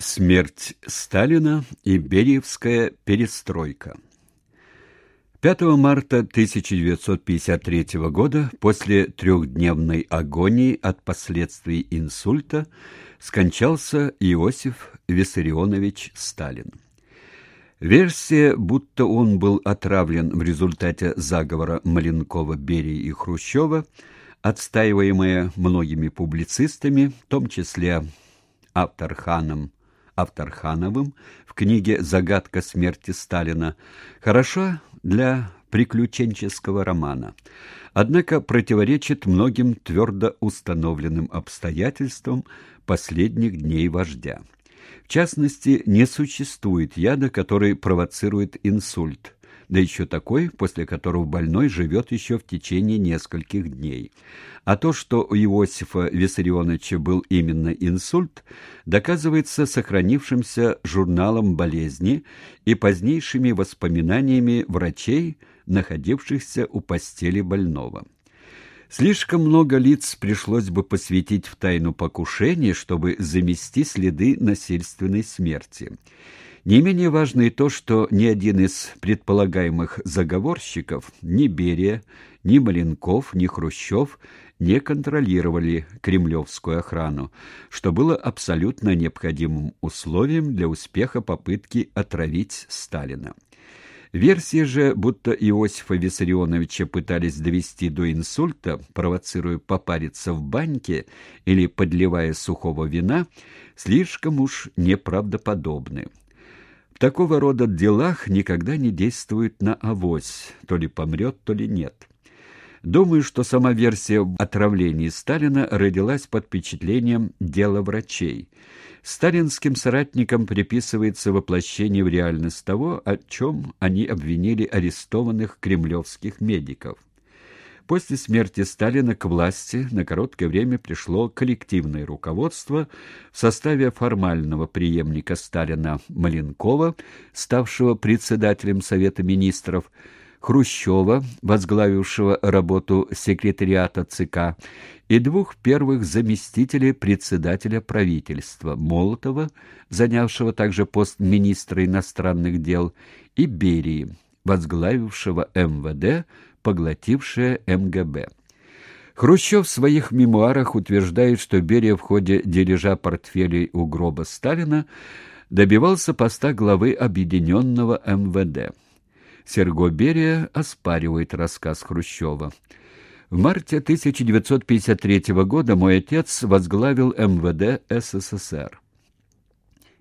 Смерть Сталина и Бериевская перестройка 5 марта 1953 года, после трехдневной агонии от последствий инсульта, скончался Иосиф Виссарионович Сталин. Версия, будто он был отравлен в результате заговора Маленкова, Берии и Хрущева, отстаиваемая многими публицистами, в том числе Авторханом Авторхановым в книге «Загадка смерти Сталина» хороша для приключенческого романа, однако противоречит многим твердо установленным обстоятельствам последних дней вождя. В частности, не существует яда, который провоцирует инсульт, да еще такой, после которого больной живет еще в течение нескольких дней. А то, что у Иосифа Виссарионовича был именно инсульт, доказывается сохранившимся журналом болезни и позднейшими воспоминаниями врачей, находившихся у постели больного. Слишком много лиц пришлось бы посвятить в тайну покушения, чтобы замести следы насильственной смерти. Не менее важно и то, что ни один из предполагаемых заговорщиков, ни Берия, ни Маленков, ни Хрущев не контролировали кремлевскую охрану, что было абсолютно необходимым условием для успеха попытки отравить Сталина. Версия же, будто Иосифа Виссарионовича пытались довести до инсульта, провоцируя попариться в баньке или подливая сухого вина, слишком уж неправдоподобны такого рода делах никогда не действует на авось, то ли помрет, то ли нет. Думаю, что сама версия отравления Сталина родилась под впечатлением дела врачей. Сталинским соратникам приписывается воплощение в реальность того, о чем они обвинили арестованных кремлевских медиков. После смерти Сталина к власти на короткое время пришло коллективное руководство в составе формального преемника Сталина Маленкова, ставшего председателем Совета министров, Хрущева, возглавившего работу секретариата ЦК, и двух первых заместителей председателя правительства Молотова, занявшего также пост министра иностранных дел, и Берии, возглавившего МВД, поглотившее МГБ. Хрущев в своих мемуарах утверждает, что Берия в ходе дележа портфелей у гроба Сталина добивался поста главы объединенного МВД. Серго Берия оспаривает рассказ Хрущева. В марте 1953 года мой отец возглавил МВД СССР.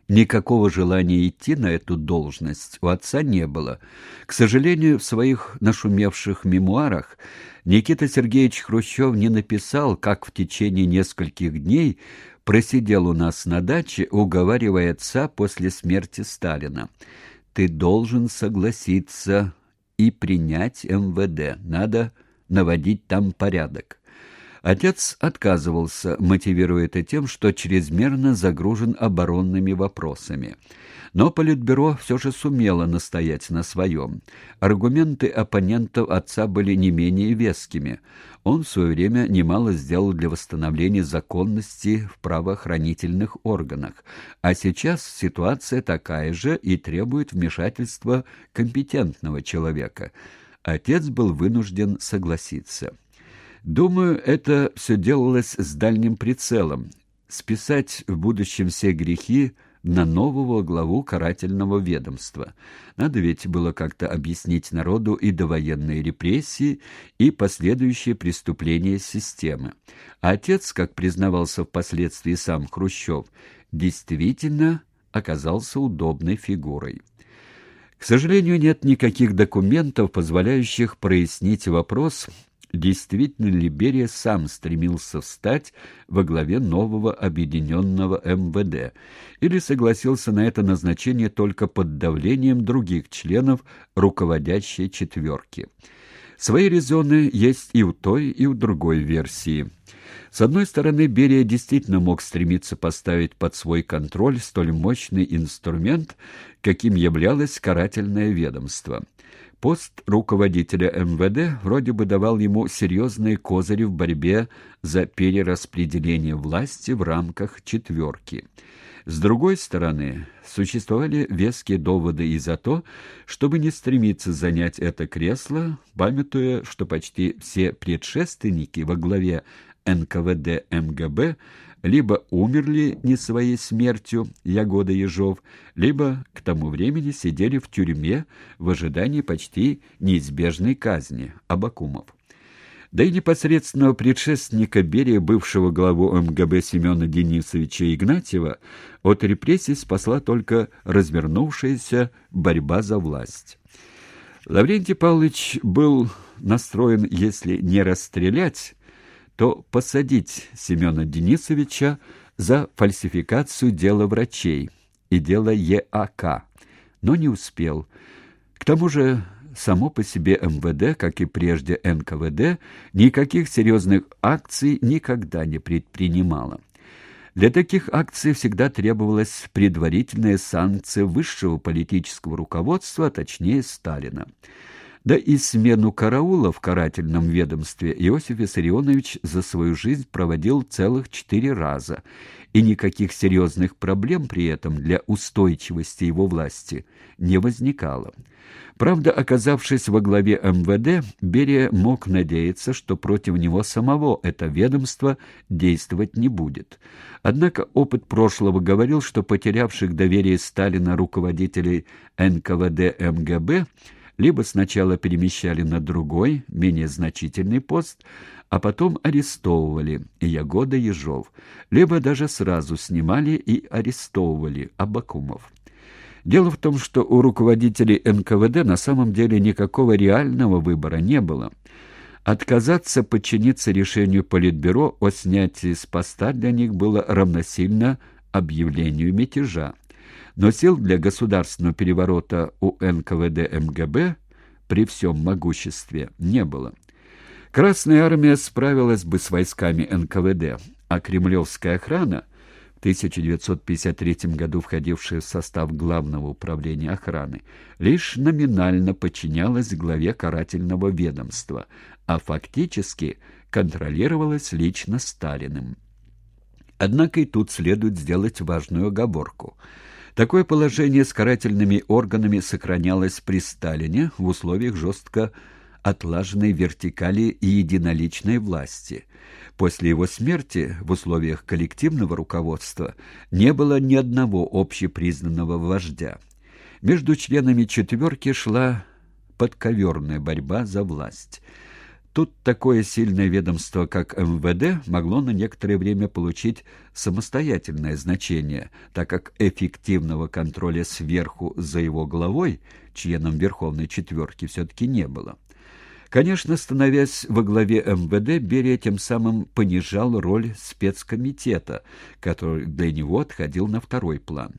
Никакого желания идти на эту должность у отца не было. К сожалению, в своих нашумевших мемуарах Никита Сергеевич Хрущев не написал, как в течение нескольких дней просидел у нас на даче, уговаривая отца после смерти Сталина. «Ты должен согласиться и принять МВД. Надо наводить там порядок». Отец отказывался, мотивируя это тем, что чрезмерно загружен оборонными вопросами. Но Политбюро все же сумело настоять на своем. Аргументы оппонентов отца были не менее вескими. Он в свое время немало сделал для восстановления законности в правоохранительных органах. А сейчас ситуация такая же и требует вмешательства компетентного человека. Отец был вынужден согласиться. Думаю, это все делалось с дальним прицелом — списать в будущем все грехи на нового главу карательного ведомства. Надо ведь было как-то объяснить народу и довоенные репрессии, и последующие преступления системы. А отец, как признавался впоследствии сам Хрущев, действительно оказался удобной фигурой. К сожалению, нет никаких документов, позволяющих прояснить вопрос действительно ли Берия сам стремился встать во главе нового объединенного МВД или согласился на это назначение только под давлением других членов руководящей четверки. Свои резоны есть и у той, и у другой версии. С одной стороны, Берия действительно мог стремиться поставить под свой контроль столь мощный инструмент, каким являлось карательное ведомство – Пост руководителя МВД вроде бы давал ему серьезные козыри в борьбе за перераспределение власти в рамках «четверки». С другой стороны, существовали веские доводы и за то, чтобы не стремиться занять это кресло, памятуя, что почти все предшественники во главе НКВД МГБ либо умерли не своей смертью, Ягода Ежов, либо к тому времени сидели в тюрьме в ожидании почти неизбежной казни Абакумов. Да и непосредственного предшественника Берия, бывшего главу МГБ Семена Денисовича Игнатьева, от репрессий спасла только развернувшаяся борьба за власть. Лаврентий Павлович был настроен, если не расстрелять, то посадить Семена Денисовича за фальсификацию дела врачей и дела ЕАК, но не успел. К тому же само по себе МВД, как и прежде НКВД, никаких серьезных акций никогда не предпринимало. Для таких акций всегда требовалась предварительная санкция высшего политического руководства, точнее Сталина. Да и смену караула в карательном ведомстве Иосиф Виссарионович за свою жизнь проводил целых четыре раза, и никаких серьезных проблем при этом для устойчивости его власти не возникало. Правда, оказавшись во главе МВД, Берия мог надеяться, что против него самого это ведомство действовать не будет. Однако опыт прошлого говорил, что потерявших доверие Сталина руководителей НКВД МГБ – либо сначала перемещали на другой, менее значительный пост, а потом арестовывали Ягода Ежов, либо даже сразу снимали и арестовывали Абакумов. Дело в том, что у руководителей НКВД на самом деле никакого реального выбора не было. Отказаться подчиниться решению Политбюро о снятии с поста для них было равносильно объявлению мятежа но сил для государственного переворота у НКВД МГБ при всем могуществе не было. Красная армия справилась бы с войсками НКВД, а кремлевская охрана, в 1953 году входившая в состав Главного управления охраны, лишь номинально подчинялась главе карательного ведомства, а фактически контролировалась лично Сталиным. Однако и тут следует сделать важную оговорку – Такое положение с карательными органами сохранялось при Сталине в условиях жестко отлаженной вертикали и единоличной власти. После его смерти в условиях коллективного руководства не было ни одного общепризнанного вождя. Между членами «четверки» шла подковерная борьба за власть – Тут такое сильное ведомство, как МВД, могло на некоторое время получить самостоятельное значение, так как эффективного контроля сверху за его главой, членом Верховной Четверки, все-таки не было. Конечно, становясь во главе МВД, Берия тем самым понижал роль спецкомитета, который для него отходил на второй план.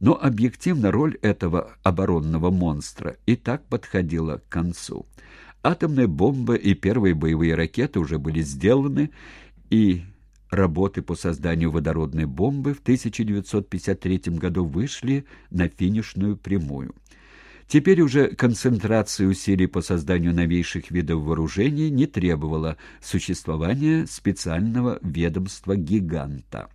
Но объективно роль этого оборонного монстра и так подходила к концу. Атомная бомба и первые боевые ракеты уже были сделаны, и работы по созданию водородной бомбы в 1953 году вышли на финишную прямую. Теперь уже концентрация усилий по созданию новейших видов вооружений не требовала существования специального ведомства-гиганта.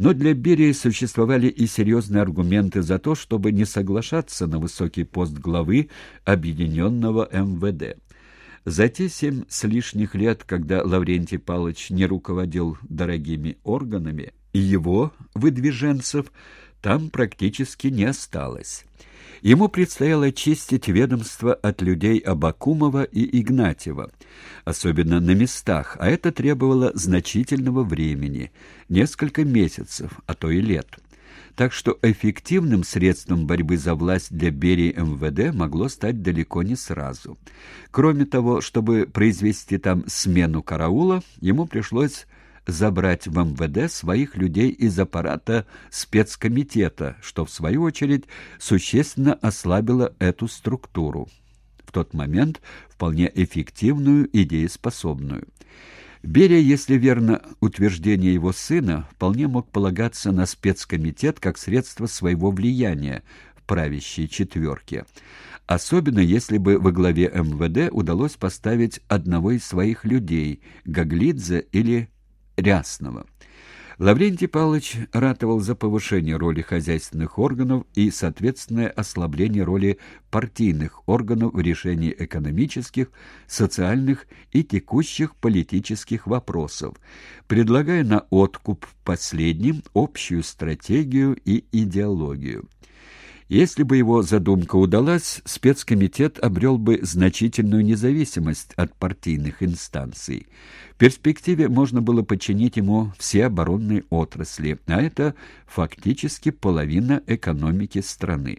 Но для Берии существовали и серьезные аргументы за то, чтобы не соглашаться на высокий пост главы Объединенного МВД. За те семь с лишних лет, когда Лаврентий Павлович не руководил дорогими органами, его, выдвиженцев, там практически не осталось. Ему предстояло очистить ведомство от людей Абакумова и Игнатьева, особенно на местах, а это требовало значительного времени, несколько месяцев, а то и лет. Так что эффективным средством борьбы за власть для Берии МВД могло стать далеко не сразу. Кроме того, чтобы произвести там смену караула, ему пришлось забрать в МВД своих людей из аппарата спецкомитета, что, в свою очередь, существенно ослабило эту структуру, в тот момент вполне эффективную и дееспособную. Берия, если верно утверждение его сына, вполне мог полагаться на спецкомитет как средство своего влияния в правящей четверке. Особенно если бы во главе МВД удалось поставить одного из своих людей, Гаглидзе или Рясного. Лаврентий Павлович ратовал за повышение роли хозяйственных органов и соответственное ослабление роли партийных органов в решении экономических, социальных и текущих политических вопросов, предлагая на откуп последним общую стратегию и идеологию. Если бы его задумка удалась, спецкомитет обрел бы значительную независимость от партийных инстанций. Перспективе можно было подчинить ему все оборонные отрасли, а это фактически половина экономики страны.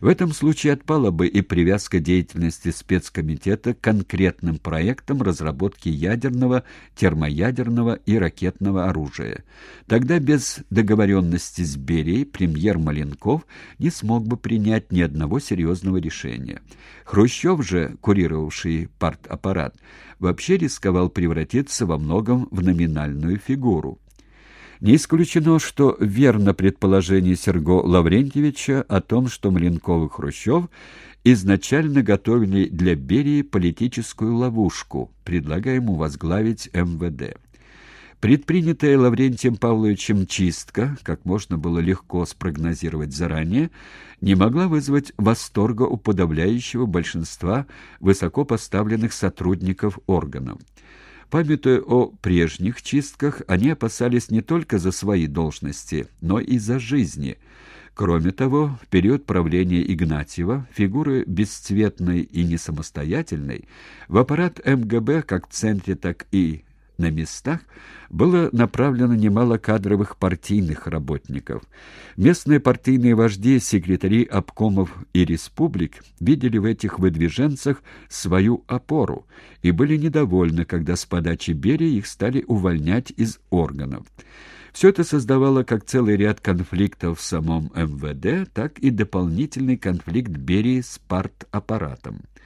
В этом случае отпала бы и привязка деятельности спецкомитета к конкретным проектам разработки ядерного, термоядерного и ракетного оружия. Тогда без договоренности с Берией премьер Маленков не смог бы принять ни одного серьезного решения. Хрущев же, курировавший партаппарат, вообще рисковал превратиться во многом в номинальную фигуру. Не исключено, что верно предположение Серго Лаврентьевича о том, что Маленков и Хрущев изначально готовили для Берии политическую ловушку, предлагая ему возглавить МВД. Предпринятая Лаврентием Павловичем чистка, как можно было легко спрогнозировать заранее, не могла вызвать восторга у подавляющего большинства высокопоставленных сотрудников органов. Памятуя о прежних чистках, они опасались не только за свои должности, но и за жизни. Кроме того, в период правления Игнатьева, фигуры бесцветной и несамостоятельной, в аппарат МГБ как в центре, так и на местах было направлено немало кадровых партийных работников. Местные партийные вожди, секретари обкомов и республик видели в этих выдвиженцах свою опору и были недовольны, когда с подачи Берии их стали увольнять из органов. Все это создавало как целый ряд конфликтов в самом МВД, так и дополнительный конфликт Берии с партаппаратом.